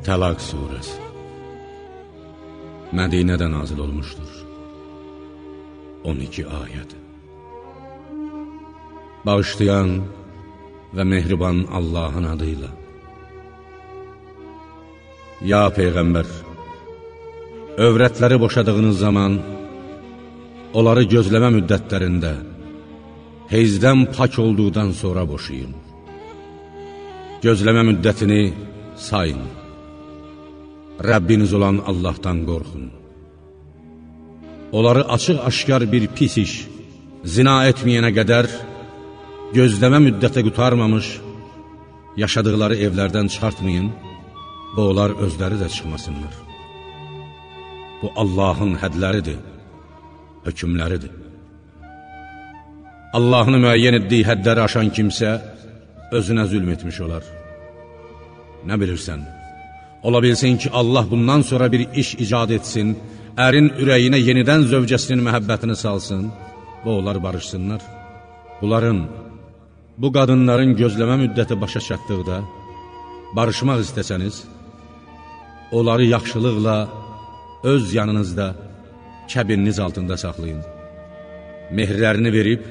Təlaq Suresi Mədinədə nazil olmuşdur 12 ayəd Bağışlayan və mehriban Allahın adıyla Ya Peyğəmbər Övrətləri boşadığınız zaman onları gözləmə müddətlərində heyzdən pak olduqdan sonra boşayın. Gözləmə müddətini sayın. Rəbbiniz olan Allahdan qorxun. Onları açıq-aşkar bir pis iş, zina etməyənə qədər gözləmə müddəti qutarmamış, yaşadıqları evlərdən çıxartmayın və onlar özləri də çıxmasınlar. Bu Allahın hədləridir, hökmləridir. Allahını müəyyən etdiyi hədləri aşan kimsə özünə zülm etmiş olar. Nə bilirsən? Ola bilsin ki, Allah bundan sonra bir iş icad etsin, ərin ürəyinə yenidən zövcəsinin məhəbbətini salsın və onlar barışsınlar. Bunların, bu qadınların gözləmə müddəti başa çatdıqda, barışmaq istəsəniz, onları yaxşılıqla öz yanınızda, kəbininiz altında saxlayın. Mehirlərini verib,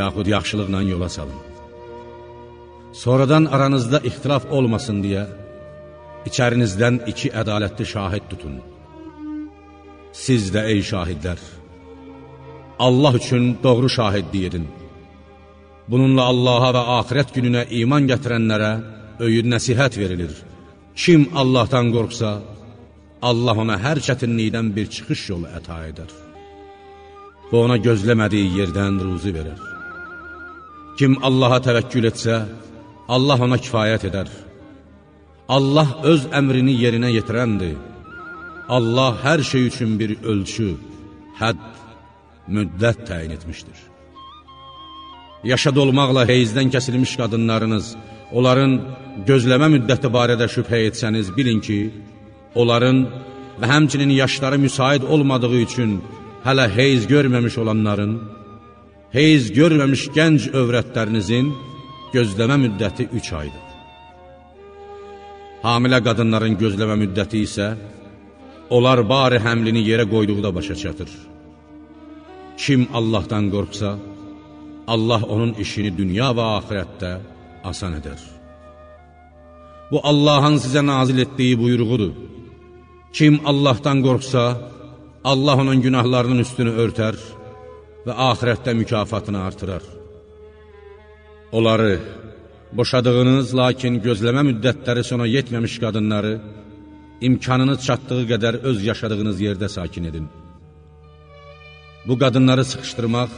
yaxud yaxşılıqla yola salın. Sonradan aranızda ixtilaf olmasın deyə, içərinizdən iki ədalətli şahid tutun. Siz də ey şahidlər, Allah üçün doğru şahidlik edin. Bununla Allaha və axirət gününə iman gətirənlərə öyün nəsihət verilir. Kim Allahdan qorxsa, Allah ona hər çətinlikdən bir çıxış yolu əta edər və ona gözləmədiyi yerdən ruzi verər. Kim Allaha təvəkkül etsə, Allah ona kifayət edər. Allah öz əmrini yerinə yetirəndir. Allah hər şey üçün bir ölçü, hədd, müddət təyin etmişdir. Yaşad olmaqla heyzdən kəsilmiş qadınlarınız, onların gözləmə müddəti barədə şübhə etsəniz, bilin ki, onların və həmçinin yaşları müsait olmadığı üçün hələ heyz görməmiş olanların, heyz görməmiş gənc övrətlərinizin gözləmə müddəti üç aydır. Hamilə qadınların gözləmə müddəti isə, onlar bari həmlini yerə qoyduqda başa çatır. Kim Allahdan qorxsa, Allah onun işini dünya və axirətdə asan edər. Bu Allahın sizə nazil etdiyi buyruğudur. Kim Allahdan qorxsa, Allah onun günahlarının üstünü örtər və axirətdə mükafatını artırar. Onları, boşadığınız, lakin gözləmə müddətləri sona yetməmiş qadınları, imkanınız çatdığı qədər öz yaşadığınız yerdə sakin edin. Bu qadınları sıxışdırmaq,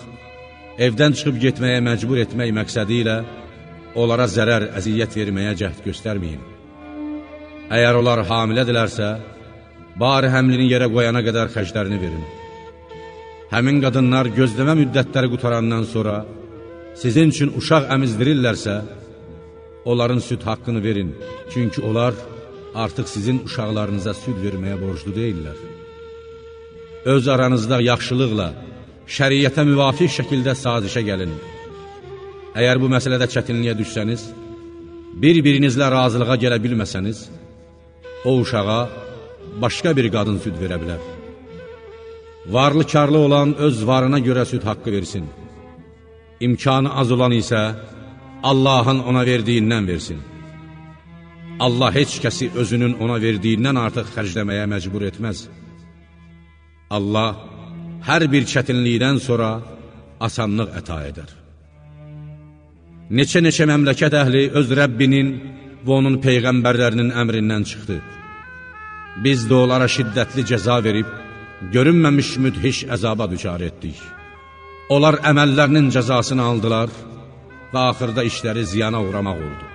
evdən çıxıb getməyə məcbur etmək məqsədi ilə onlara zərər, əziyyət verməyə cəhd göstərməyin. Əgər onlar hamilədilərsə, bari həmlini yerə qoyana qədər xərclərini verin. Həmin qadınlar gözləmə müddətləri qutarandan sonra sizin üçün uşaq əmizdirirlərsə, onların süd haqqını verin, çünki onlar artıq sizin uşaqlarınıza süd verməyə borclu deyirlər. Öz aranızda yaxşılıqla, şəriyyətə müvafiq şəkildə sazişə gəlin. Əgər bu məsələdə çətinliyə düşsəniz, bir-birinizlə razılığa gələ bilməsəniz, o uşağa başqa bir qadın süd verə bilər. Varlı karlı olan öz varına görə süd haqqı versin. İmkanı az olan isə Allahın ona verdiyindən versin. Allah heç kəsi özünün ona verdiyindən artıq xərcləməyə məcbur etməz. Allah hər bir çətinlikdən sonra asanlıq əta edər. Neçə-neçə məmləkət əhli öz Rəbbinin və onun peyğəmbərlərinin əmrindən çıxdı. Biz də onlara şiddətli cəza verib, görünməmiş müdhiş əzaba düçar etdik. Onlar əməllərinin cəzasını aldılar və axırda işləri ziyana uğramaq oldu.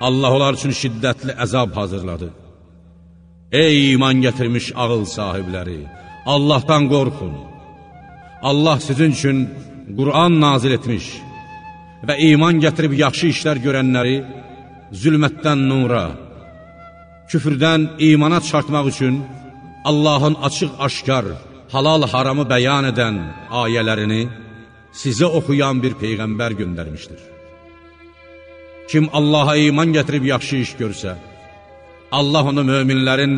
Allah onlar üçün şiddətli əzab hazırladı. Ey iman gətirmiş ağıl sahibləri, Allahdan qorxun. Allah sizin üçün Qur'an nazil etmiş və iman gətirib yaxşı işlər görənləri zülmətdən nura, küfrdən imana çartmaq üçün Allahın açıq-aşkar, halal-haramı bəyan edən ayələrini sizə oxuyan bir Peyğəmbər göndərmişdir. Kim Allaha iman gətirib yaxşı iş görsə, Allah onu möminlərin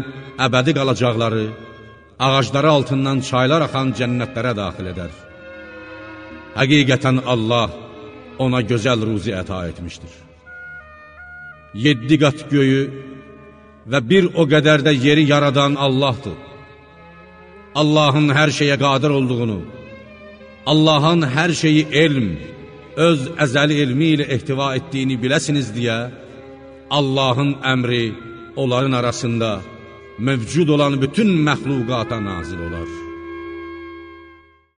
əbədi qalacaqları, ağacları altından çaylar axan cənnətlərə daxil edər. Həqiqətən Allah ona gözəl ruzi əta etmişdir. Yeddi qat göyü və bir o qədər də yeri yaradan Allahdır. Allahın hər şeyə qadir olduğunu, Allahın hər şeyi elm, öz əzəli elmi ilə ehtiva etdiyini biləsiniz deyə, Allahın əmri onların arasında mövcud olan bütün məxluqata nazil olar.